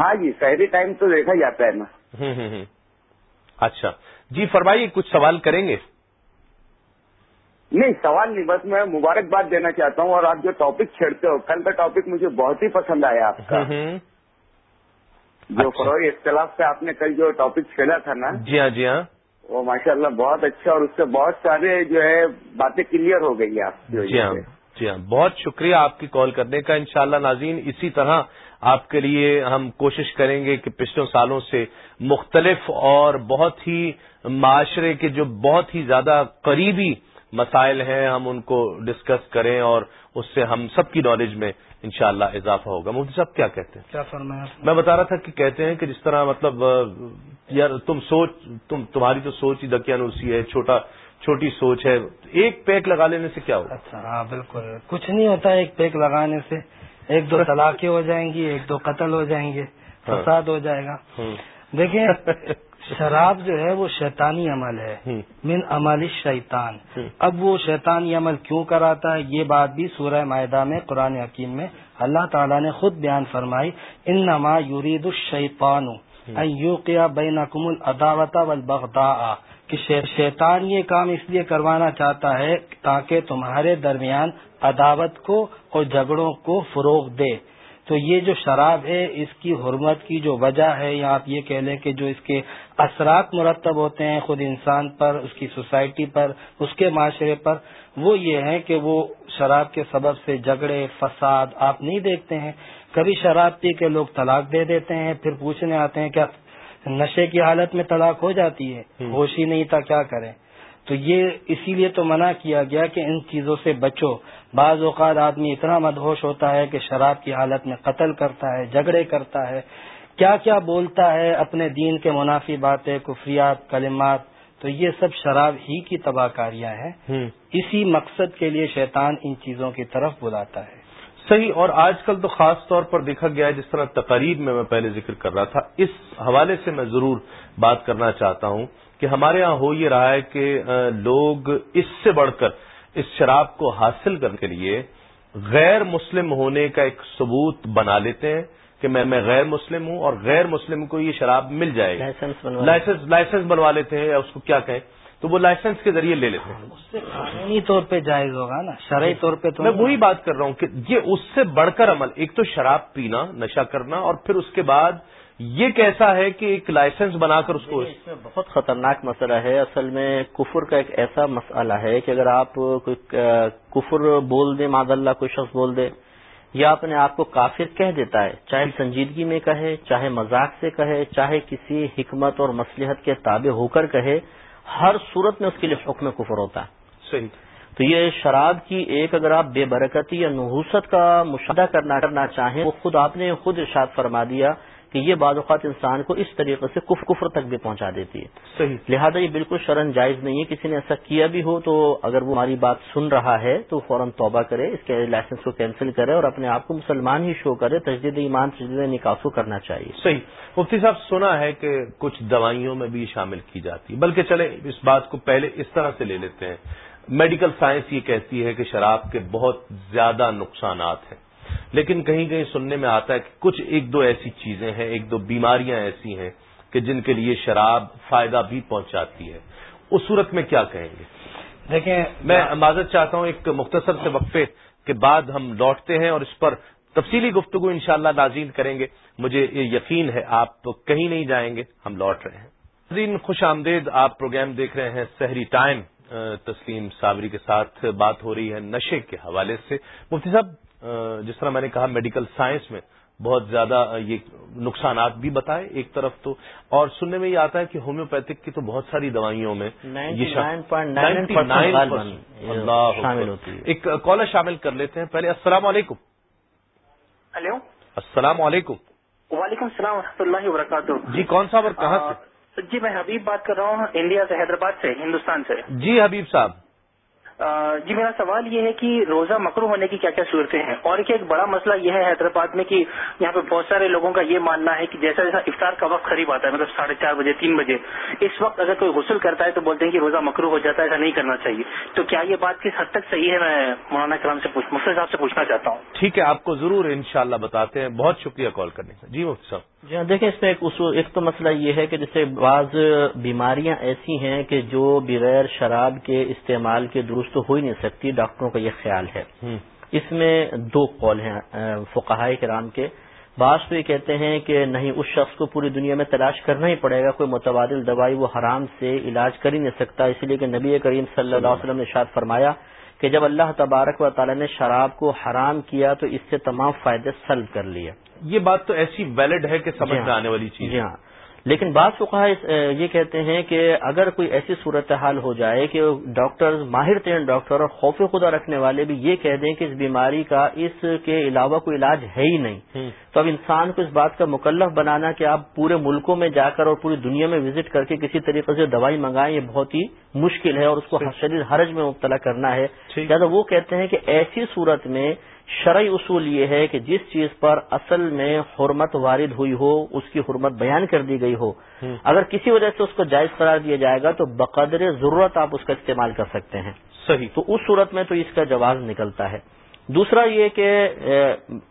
ہاں جی شہری ٹائم تو دیکھا جاتا ہے نا۔ اچھا۔ جی فرمائیے کچھ سوال کریں گے؟ نہیں سوال نہیں بس میں مبارکباد دینا چاہتا ہوں اور آپ جو ٹاپک چھیڑتے ہو کل کا ٹاپک مجھے بہت ہی پسند آیا آپ کا۔ جو اچھا۔ فروغ اختلاف پہ آپ نے کل جو ٹاپک چھیڑا تھا نا جی ہاں جی ہاں وہ ماشاءاللہ بہت اچھا اور اس سے بہت سارے جو ہے باتیں کلیئر ہو گئی آپ جی ہاں سے۔ جی ہاں بہت شکریہ آپ کی کال کرنے کا انشاءاللہ ناظرین اسی طرح آپ کے لیے ہم کوشش کریں گے کہ پچھلے سالوں سے مختلف اور بہت ہی معاشرے کے جو بہت ہی زیادہ قریبی مسائل ہیں ہم ان کو ڈسکس کریں اور اس سے ہم سب کی نالج میں انشاءاللہ اضافہ ہوگا۔ مفتی صاحب کیا کہتے ہیں؟ کیا فرمایا؟ میں بتا رہا تھا کہ کہتے ہیں کہ جس طرح مطلب یار تم سوچ تم تمہاری تو سوچ ہی دقیانوسی ہے چھوٹا چھوٹی سوچ ہے۔ ایک پیک لگا لینے سے کیا ہوگا؟ اچھا ہاں بالکل۔ کچھ نہیں ہوتا ایک پیک لگانے سے۔ ایک دو طلاقیں ہو جائیں گی ایک دو قتل ہو جائیں گے ہاں۔ فساد ہو جائے گا۔ ہوں۔ دیکھیں شراب جو ہے وہ شیطانی عمل ہے۔ من عمل شیطان۔ اب وہ شیطانی عمل کیوں کراتا ہے؟ یہ بات بھی سورہ معدہ میں قرآن حکیم میں اللہ تعالیٰ نے خود بیان فرمائی۔ ان نما یورید الشیطان ان یوقع بینکم العداوت والبغضاء۔ کہ شی- شیطان یہ کام اس لیے کروانا چاہتا ہے تاکہ تمہارے درمیان عداوت کو اور جھگڑوں کو فروغ دے۔ تو یہ جو شراب ہے اس کی حرمت کی جو وجہ ہے یا آپ یہ کہہ لیں کہ جو اس کے اثرات مرتب ہوتے ہیں خود انسان پر اس کی سوسائٹی پر اس کے معاشرے پر وہ یہ ہے کہ وہ شراب کے سبب سے جھگڑے فساد آپ نہیں دیکھتے ہیں۔ کبھی شراب پی کے لوگ طلاق دے دیتے ہیں پھر پوچھنے آتے ہیں کیا نشے کی حالت میں طلاق ہو جاتی ہے؟ ہوش ہی نہیں تھا کیا کریں؟ تو یہ اسی لیے تو منع کیا گیا کہ ان چیزوں سے بچو۔ بعض اوقات آدمی اتنا مدہوش ہوتا ہے کہ شراب کی حالت میں قتل کرتا ہے جھگڑے کرتا ہے۔ کیا کیا بولتا ہے اپنے دین کے منافی باتیں کفریات کلمات تو یہ سب شراب ہی کی تباہ کاریاں ہیں۔ اسی مقصد کے لیے شیطان ان چیزوں کی طرف بلاتا ہے۔ صحیح اور آج کل تو خاص طور پر دیکھا گیا ہے جس طرح تقریب میں میں پہلے ذکر کر رہا تھا اس حوالے سے میں ضرور بات کرنا چاہتا ہوں کہ ہمارے ہاں ہو یہ رہا ہے کہ لوگ اس سے بڑھ کر اس شراب کو حاصل کرنے کے لیے غیر مسلم ہونے کا ایک ثبوت بنا لیتے ہیں کہ میں میں غیر مسلم ہوں اور غیر مسلم کو یہ شراب مل جائے گی۔ لائسنس بنوا لیتے ہیں یا اس کو کیا کہیں۔ تو وہ لائسنس کے ذریعے لے لیتے ہیں اس سے قانونی طور پہ جائز ہوگا نا شرعی طور پہ تو میں۔ وہی بات کر رہا ہوں کہ یہ اس سے بڑھ کر عمل ایک تو شراب پینا نشہ کرنا اور پھر اس کے بعد یہ کیسا ہے کہ ایک لائسنس بنا کر اس کو اس میں بہت خطرناک مسئلہ ہے اصل میں کفر کا ایک ایسا مسئلہ ہے کہ اگر آپ کوئی کفر بول دیں معذ اللہ کوئی شخص بول دے یا اپنے آپ کو کافر کہہ دیتا ہے چاہے سنجیدگی میں کہے چاہے مذاق سے کہے چاہے کسی حکمت اور مصلحت کے تابع ہو کر کہے ہر صورت میں اس کے لیے حکم کفر ہوتا ہے۔ صحیح۔ تو یہ شراب کی ایک اگر آپ بے برکتی یا نحوست کا مشاہدہ کرنا کرنا چاہیں وہ خود آپ نے خود ارشاد فرما دیا کہ یہ بعض اوقات انسان کو اس طریقے سے کفر کفر تک بھی پہنچا دیتی ہے۔ صحیح۔ لہذا یہ بالکل شرن جائز نہیں ہے۔ کسی نے ایسا کیا بھی ہو تو اگر وہ ہماری بات سن رہا ہے تو فوراً توبہ کرے اس کے لائسنس کو کینسل کرے اور اپنے آپ کو مسلمان ہی شو کرے۔ تجدید ایمان تجدید نکاح کو کرنا چاہیے۔ صحیح۔ مفتی صاحب سنا ہے کہ کچھ دوائیوں میں بھی شامل کی جاتی ہے۔ بلکہ چلے اس بات کو پہلے اس طرح سے لے لیتے ہیں۔ میڈیکل سائنس یہ کہتی ہے کہ شراب کے بہت زیادہ نقصانات ہیں۔ لیکن کہیں کہیں سننے میں آتا ہے کہ کچھ ایک دو ایسی چیزیں ہیں ایک دو بیماریاں ایسی ہیں کہ جن کے لیے شراب فائدہ بھی پہنچاتی ہے۔ اس صورت میں کیا کہیں گے؟ دیکھیں میں معذرت چاہتا ہوں ایک مختصر سے وقفے کے بعد ہم لوٹتے ہیں اور اس پر تفصیلی گفتگو انشاءاللہ شاء نازین کریں گے۔ مجھے یہ یقین ہے آپ کہیں نہیں جائیں گے ہم لوٹ رہے ہیں۔ ناظرین خوش آمدید آپ پروگرام دیکھ رہے ہیں سحری ٹائم۔ تسلیم صابری کے ساتھ بات ہو رہی ہے نشے کے حوالے سے۔ مفتی صاحب جس طرح میں نے کہا میڈیکل سائنس میں بہت زیادہ یہ نقصانات بھی بتائے ایک طرف تو اور سننے میں یہ آتا ہے کہ ہومیوپیتھک کی تو بہت ساری دوائیوں میں یہ 99.99% اللہ شامل ہوتی ہے۔ ایک کالر شامل کر لیتے ہیں۔ پہلے السلام علیکم۔ ہلو۔ السلام علیکم۔ وعلیکم السلام ورحمۃ اللہ وبرکاتہ۔ جی کون صاحب اور کہاں سے؟ جی میں حبیب بات کر رہا ہوں انڈیا سے حیدرآباد سے ہندوستان سے۔ جی حبیب صاحب۔ جی میرا سوال یہ ہے کہ روزہ مکرو ہونے کی کیا کیا صورتیں ہیں؟ اور ایک بڑا مسئلہ یہ ہے حیدرآباد میں کہ یہاں پہ بہت سارے لوگوں کا یہ ماننا ہے کہ جیسا جیسا افطار کا وقت قریب آتا ہے مطلب ساڑھے چار بجے، تین بجے، اس وقت اگر کوئی غسل کرتا ہے تو بولتے ہیں کہ روزہ مکرو ہو جاتا ہے، ایسا نہیں کرنا چاہیے۔ تو کیا یہ بات کس حد تک صحیح ہے؟ میں مولانا کرام سے مفتی صاحب سے پوچھنا چاہتا ہوں۔ ٹھیک ہے، آپ کو ضرور انشاءاللہ بتاتے ہیں۔ بہت شکریہ کال کرنے کا۔ جی مفتی صاحب۔ جی ہاں دیکھیں اس میں ایک اصول ایک تو مسئلہ یہ ہے کہ جیسے بعض بیماریاں ایسی ہیں کہ جو بغیر شراب کے استعمال کے درست ہو ہی نہیں سکتی ڈاکٹروں کا یہ خیال ہے۔ اس میں دو قول ہیں فقہائے کرام کے۔ بعض تو یہ کہتے ہیں کہ نہیں اس شخص کو پوری دنیا میں تلاش کرنا ہی پڑے گا کوئی متبادل دوائی وہ حرام سے علاج کر ہی نہیں سکتا۔ اس لیے کہ نبی کریم صلی اللہ علیہ وسلم نے شاد فرمایا کہ جب اللہ تبارک و تعالی نے شراب کو حرام کیا تو اس سے تمام فائدے سلب کر لیے۔ یہ بات تو ایسی ویلڈ ہے کہ سمجھ میں جی ہاں۔ آنے والی چیز جی ہاں۔ لیکن بعض فقہ یہ کہتے ہیں کہ اگر کوئی ایسی صورتحال ہو جائے کہ ڈاکٹر ماہر ترین ڈاکٹر اور خوف خدا رکھنے والے بھی یہ کہہ دیں کہ اس بیماری کا اس کے علاوہ کوئی علاج ہے ہی نہیں۔ تو اب انسان کو اس بات کا مکلف بنانا کہ آپ پورے ملکوں میں جا کر اور پوری دنیا میں وزٹ کر کے کسی طریقے سے دوائی منگائیں یہ بہت ہی مشکل ہے اور اس کو شدید حرج میں مبتلا کرنا ہے۔ لہٰذا وہ کہتے ہیں کہ ایسی صورت میں شرعی اصول یہ ہے کہ جس چیز پر اصل میں حرمت وارد ہوئی ہو اس کی حرمت بیان کر دی گئی ہو۔ اگر کسی وجہ سے اس کو جائز قرار دیا جائے گا تو بقدر ضرورت آپ اس کا استعمال کر سکتے ہیں۔ صحیح۔ تو اس صورت میں تو اس کا جواز نکلتا ہے۔ دوسرا یہ کہ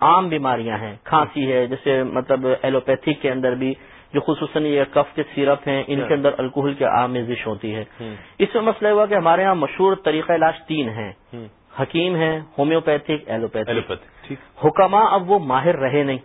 عام بیماریاں ہیں۔ کھانسی ہے جیسے مطلب ایلوپیتھک کے اندر بھی جو خصوصاً یہ کف کے سیرپ ہیں ان کے اندر الکوہل کی آمیزش ہوتی ہے۔ اس میں مسئلہ ہوا کہ ہمارے یہاں مشہور طریقہ علاج تین ہیں۔ حکیم ہیں ہومیوپیتھک ایلوپیتھک۔ حکما اب وہ ماہر رہے نہیں۔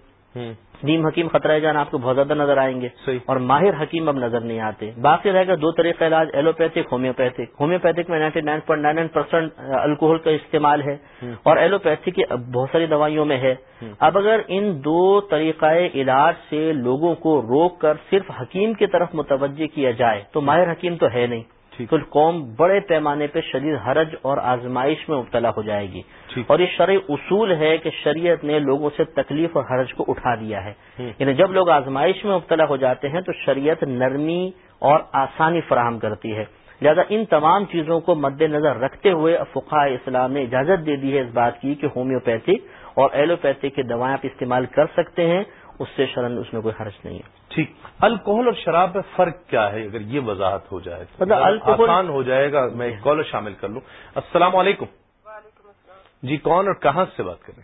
نیم حکیم خطرہ جان آپ کو بہت زیادہ نظر آئیں گے۔ اور ماہر حکیم اب نظر نہیں آتے۔ باقی رہے گا دو طریقہ علاج ایلوپیتھک ہومیوپیتھک۔ ہومیوپیتھک میں ninety nine point nine nine percent alcohol کا استعمال ہے۔ اور ایلوپیتھک کی بہت ساری دوائیوں میں ہے۔ اب اگر ان دو طریقۂ علاج سے لوگوں کو روک کر صرف حکیم کی طرف متوجہ کیا جائے تو ماہر حکیم تو ہے نہیں۔ تو قوم بڑے پیمانے پہ شدید حرج اور آزمائش میں مبتلا ہو جائے گی. اور یہ شرعی اصول ہے کہ شریعت نے لوگوں سے تکلیف اور حرج کو اٹھا دیا ہے. یعنی جب لوگ آزمائش میں مبتلا ہو جاتے ہیں تو شریعت نرمی اور آسانی فراہم کرتی ہے. لہذا ان تمام چیزوں کو مد نظر رکھتے ہوئے افقا اسلام نے اجازت دے دی ہے اس بات کی کہ ہومیوپیتھک اور ایلوپیتھک کی دوائیں آپ استعمال کر سکتے ہیں اس سے شرن اس میں کوئی حرج نہیں ہے۔ ٹھیک۔ الکوہل اور شراب میں فرق کیا ہے اگر یہ وضاحت ہو جائے؟ مطلب آسان ہو جائے گا میں ایک کالر شامل کر لوں۔ السلام علیکم۔ وعلیکم السلام۔ جی کون اور کہاں سے بات کریں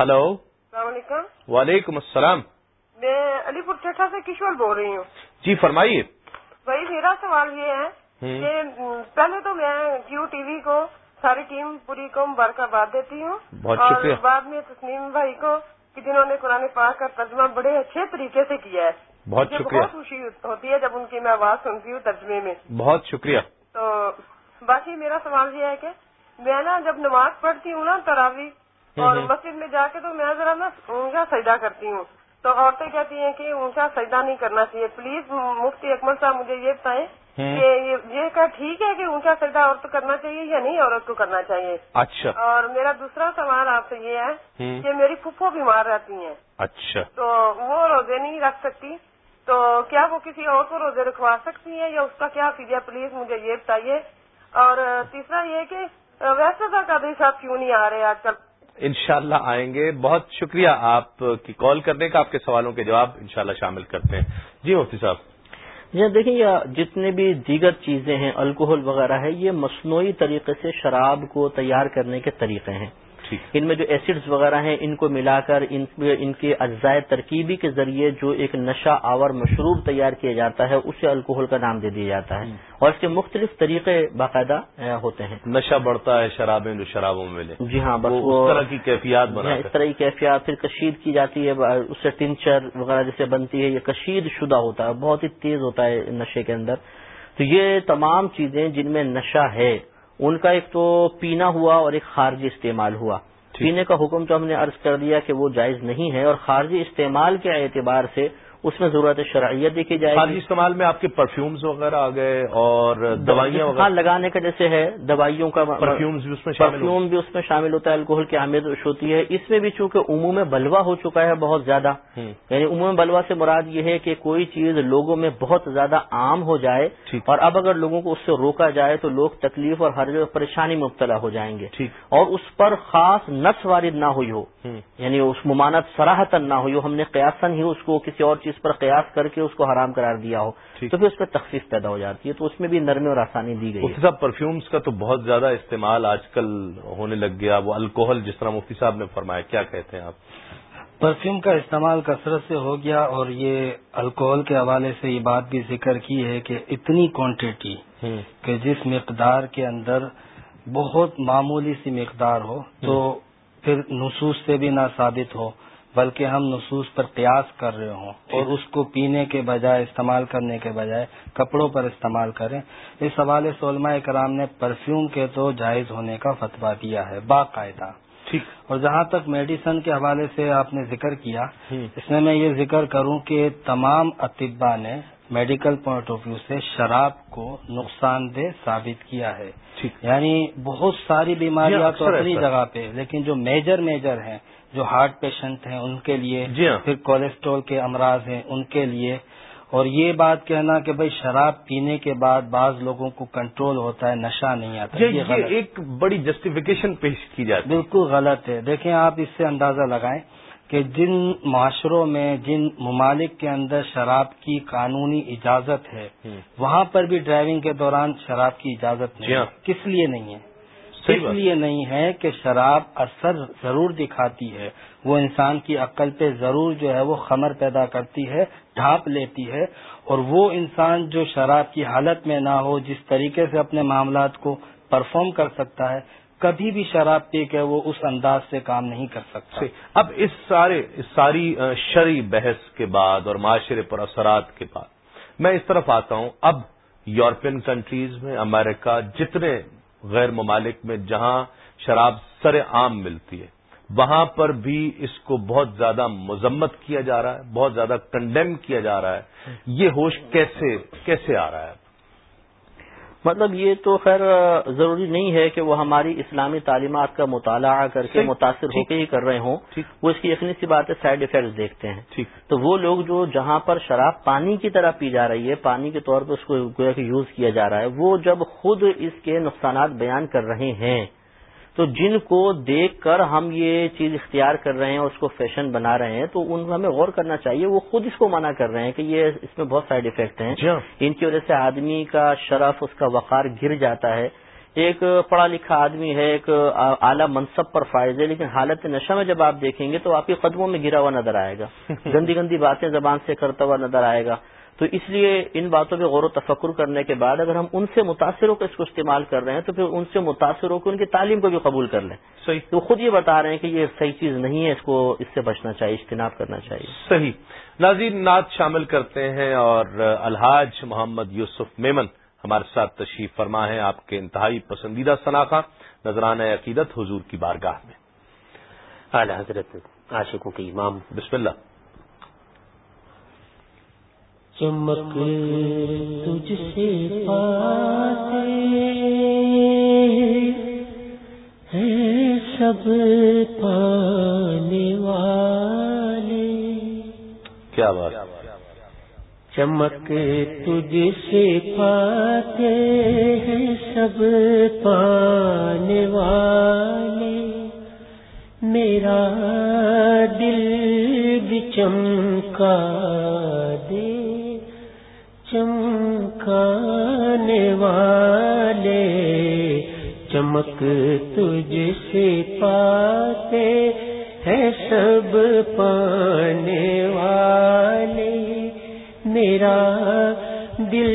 ہلو۔ السلام علیکم۔ وعلیکم السلام۔ میں علی پور ٹھٹا سے کشور بول رہی ہوں۔ جی فرمائیے۔ بھائی میرا سوال یہ ہے کہ پہلے تو میں جیو ٹی وی کو ساری ٹیم پوری کو مبارکباد دیتی ہوں۔ بہت شکریہ۔ بعد میں تسنیم بھائی کو کہ جنہوں نے قرآن پاک کا ترجمہ بڑے اچھے طریقے سے کیا ہے۔ بہت شکریہ۔ بہت خوشی ہوتی ہے جب ان کی میں آواز سنتی ہوں ترجمے میں۔ بہت شکریہ۔ تو باقی میرا سوال یہ ہے کہ میں نا جب نماز پڑھتی ہوں نا تراوی اور مسجد میں جا کے تو میں ذرا نا اونچا سجدہ کرتی ہوں۔ تو عورتیں کہتی ہیں کہ اونچا سجدہ نہیں کرنا چاہیے۔ پلیز مفتی اکمل صاحب مجھے یہ بتائیں کہ یہ کیا ٹھیک ہے کہ اونچا سجدہ عورت کو کرنا چاہیے یا نہیں عورت کو کرنا چاہیے۔ اچھا۔ اور میرا دوسرا سوال آپ سے یہ ہے کہ میری پھپھو بیمار رہتی ہیں۔ اچھا۔ تو وہ روزے نہیں رکھ سکتی۔ تو کیا وہ کسی اور کو روزے رکھوا سکتی ہیں یا اس کا کیا فیڈیا پلیز مجھے یہ بتائیے۔ اور تیسرا یہ کہ ویسے تو قدری صاحب کیوں نہیں آ رہے آج کل؟ انشاءاللہ آئیں گے۔ بہت شکریہ آپ کی کال کرنے کا آپ کے سوالوں کے جواب انشاءاللہ شامل کرتے ہیں۔ جی مفتی صاحب۔ جی دیکھیں، یہ جتنے بھی دیگر چیزیں ہیں الکوہل وغیرہ ہے، یہ مصنوعی طریقے سے شراب کو تیار کرنے کے طریقے ہیں۔ ان میں جو ایسڈز وغیرہ ہیں ان کو ملا کر ان ان کے اجزائے ترکیبی کے ذریعے جو ایک نشہ آور مشروب تیار کیا جاتا ہے اسے الکوہل کا نام دے دیا جاتا ہے۔ اور اس کے مختلف طریقے باقاعدہ ہوتے ہیں۔ نشہ بڑھتا ہے شرابیں جو شرابوں میں ملے جی ہاں بس اس طرح کی کیفیات بنا اس طرح کی کیفیات پھر کشید کی جاتی ہے اس سے ٹنچر وغیرہ جیسے بنتی ہے یہ کشید شدہ ہوتا ہے بہت ہی تیز ہوتا ہے نشے کے اندر۔ تو یہ تمام چیزیں جن میں نشہ ہے ان کا ایک تو پینا ہوا اور ایک خارجی استعمال ہوا۔ پینے کا حکم تو ہم نے عرض کر دیا کہ وہ جائز نہیں ہے اور خارجی استعمال کے اعتبار سے اس میں ضرورت شرعیت دیکھی جائے خارجی استعمال میں آپ کے پرفیومز وغیرہ آ گئے اور دوائیاں ہاں لگانے کا جیسے ہے دوائیوں کا پرفیومز بھی اس میں شامل پرفیوم بھی اس میں شامل ہوتا ہے الکوہل کی آمد ہوتی ہے۔ اس میں بھی چونکہ عموم بلوا ہو چکا ہے بہت زیادہ۔ یعنی عموم بلوا سے مراد یہ ہے کہ کوئی چیز لوگوں میں بہت زیادہ عام ہو جائے اور اب اگر لوگوں کو اس سے روکا جائے تو لوگ تکلیف اور ہر پریشانی میں مبتلا ہو جائیں گے۔ اور اس پر خاص نس وارد نہ ہوئی ہو۔ یعنی اس ممانت سراہتن نہ ہوئی ہو۔ ہم نے قیاسن ہی اس کو کسی اور چیز پر قیاس کر کے اس کو حرام قرار دیا ہو تو پھر اس پہ تخفیف پیدا ہو جاتی ہے تو اس میں بھی نرمی اور آسانی دی گئی صاحب پرفیومز کا تو بہت زیادہ استعمال آج کل ہونے لگ گیا وہ الکوہل جس طرح مفتی صاحب نے فرمایا کیا کہتے ہیں آپ؟ پرفیوم کا استعمال کثرت سے ہو گیا اور یہ الکوہل کے حوالے سے یہ بات بھی ذکر کی ہے کہ اتنی کوانٹٹی کہ جس مقدار کے اندر بہت معمولی سی مقدار ہو تو پھر نصوص سے بھی نہ ثابت ہو۔ بلکہ ہم نصوص پر قیاس کر رہے ہوں اور اس کو پینے کے بجائے استعمال کرنے کے بجائے کپڑوں پر استعمال کریں۔ اس حوالے سے علماء کرام نے پرفیوم کے تو جائز ہونے کا فتویٰ دیا ہے باقاعدہ۔ اور جہاں تک میڈیسن کے حوالے سے آپ نے ذکر کیا اس میں میں یہ ذکر کروں کہ تمام اطبا نے میڈیکل پوائنٹ آف ویو سے شراب کو نقصان دہ ثابت کیا ہے۔ یعنی بہت ساری بیماریاں تو اپنی جگہ پہ لیکن جو میجر میجر ہیں جو ہارٹ پیشنٹ ہیں ان کے لیے جی ہاں۔ پھر کولیسٹرول کے امراض ہیں ان کے لیے۔ اور یہ بات کہنا کہ بھائی شراب پینے کے بعد بعض لوگوں کو کنٹرول ہوتا ہے نشہ نہیں آتا یہ ایک بڑی جسٹیفیکیشن پیش کی جاتی ہے۔ بالکل غلط ہے۔ دیکھیں آپ اس سے اندازہ لگائیں کہ جن معاشروں میں جن ممالک کے اندر شراب کی قانونی اجازت ہے وہاں پر بھی ڈرائیونگ کے دوران شراب کی اجازت نہیں ہاں۔ کس لیے نہیں ہے؟ اس لیے نہیں ہے کہ شراب اثر ضرور دکھاتی ہے۔ وہ انسان کی عقل پہ ضرور جو ہے وہ خمر پیدا کرتی ہے ڈھانپ لیتی ہے۔ اور وہ انسان جو شراب کی حالت میں نہ ہو جس طریقے سے اپنے معاملات کو پرفارم کر سکتا ہے کبھی بھی شراب پی کے وہ اس انداز سے کام نہیں کر سکتا۔ اب اس سارے اس ساری شرعی بحث کے بعد اور معاشرے پر اثرات کے بعد میں اس طرف آتا ہوں۔ اب یورپین کنٹریز میں امریکہ جتنے غیر ممالک میں جہاں شراب سر عام ملتی ہے، وہاں پر بھی اس کو بہت زیادہ مذمت کیا جا رہا ہے، بہت زیادہ کنڈیم کیا جا رہا ہے۔ یہ ہوش کیسے کیسے آ رہا ہے؟ مطلب یہ تو خیر ضروری نہیں ہے کہ وہ ہماری اسلامی تعلیمات کا مطالعہ کر کے متاثر ہو کے ہی کر رہے ہوں۔ وہ اس کی یقینی سی بات ہے سائڈ افیکٹس دیکھتے ہیں۔ تو وہ لوگ جو جہاں پر شراب پانی کی طرح پی جا رہی ہے پانی کے طور پر اس کو یوز کیا جا رہا ہے وہ جب خود اس کے نقصانات بیان کر رہے ہیں تو جن کو دیکھ کر ہم یہ چیز اختیار کر رہے ہیں اور اس کو فیشن بنا رہے ہیں تو ان ہمیں غور کرنا چاہیے وہ خود اس کو منع کر رہے ہیں کہ یہ اس میں بہت سائڈ افیکٹ ہیں۔ ہاں۔ ان کی وجہ سے آدمی کا شرف اس کا وقار گر جاتا ہے۔ ایک پڑھا لکھا آدمی ہے ایک اعلیٰ منصب پر فائز ہے لیکن حالت نشہ میں جب آپ دیکھیں گے تو آپ کے قدموں میں گرا ہوا نظر آئے گا۔ گندی گندی باتیں زبان سے کرتا ہوا نظر آئے گا۔ تو اس لیے ان باتوں پہ غور و تفکر کرنے کے بعد اگر ہم ان سے متاثر ہو کر اس کو استعمال کر رہے ہیں تو پھر ان سے متاثر ہو کے ان کی تعلیم کو بھی قبول کر لیں۔ صحیح۔ تو خود یہ بتا رہے ہیں کہ یہ صحیح چیز نہیں ہے اس کو اس سے بچنا چاہیے اجتناب کرنا چاہیے۔ صحیح۔ ناظرین نعت شامل کرتے ہیں اور الحاج محمد یوسف میمن ہمارے ساتھ تشریف فرما ہے آپ کے انتہائی پسندیدہ صناخہ نذرانہ عقیدت حضور کی بارگاہ میں۔ اعلی حضرت عاشقوں کے امام۔ بسم اللہ۔ چمک تجھ سے پاتے ہیں سب پانے والے۔ کیا بات؟ چمک تجھ سے پاتے ہیں سب پانے والے۔ میرا دل بھی چمکا دے۔ چمکانے والے چمک تجھ سے پاتے ہیں سب پانے والے۔ میرا دل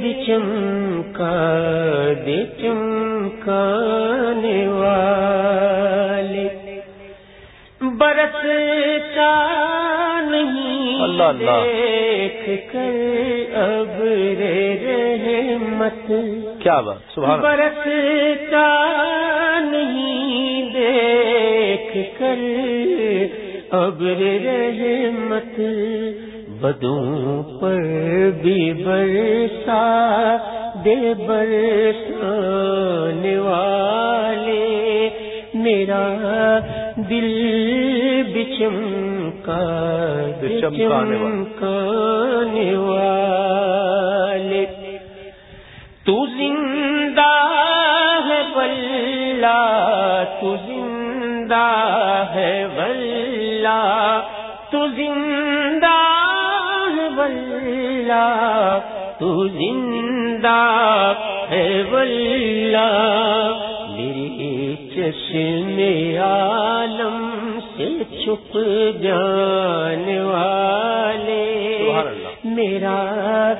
بھی چمکا دے چمکانے والے۔ برس کا نہیں اللہ اللہ۔ دیکھ کر اب رحمت کیا بات؟ سبحان برس کا نہیں دیکھ کر اب رحمت بدوں پر بھی برسا دے برسانے والے میرا دل بچم چمکانے والے۔ تو زندہ ہے بلہ تو زندہ ہے بلہ تو زندہ ہے بلہ تو زندہ ہے بلہ میرے چشم عالم سے چھپ جان والے میرا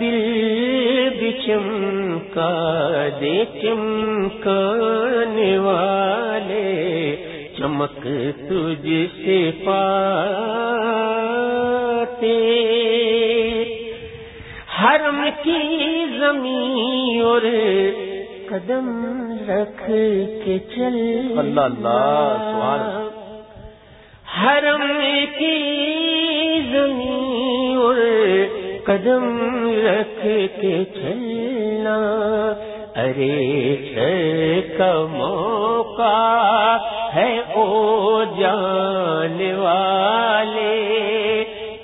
دل بچم کا دے چمکانے والے۔ چمک تجھ سے پاتے۔ حرم کی زمین اور قدم رکھ کے چل۔ اللہ اللہ سبحان حرم کی زمین اور قدم رکھ کے چلنا، ارے سر کا موقع ہے او جان والے،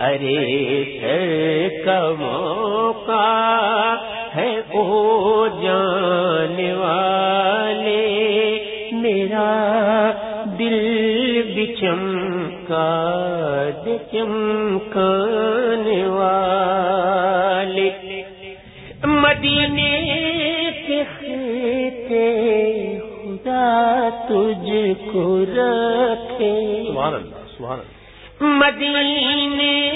ارے سر کا موقع ہے او جان والے۔ میرا دل بچم کا چمکانے والے۔ مدینے کے خطے خدا تجھ کو رکھے۔ سبحان اللہ سبحان اللہ مدینے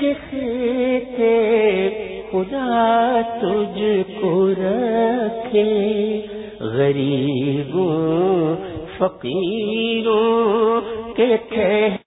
کے خطے خدا تجھ کو رکھے۔ غریبوں فقیروں کے تھے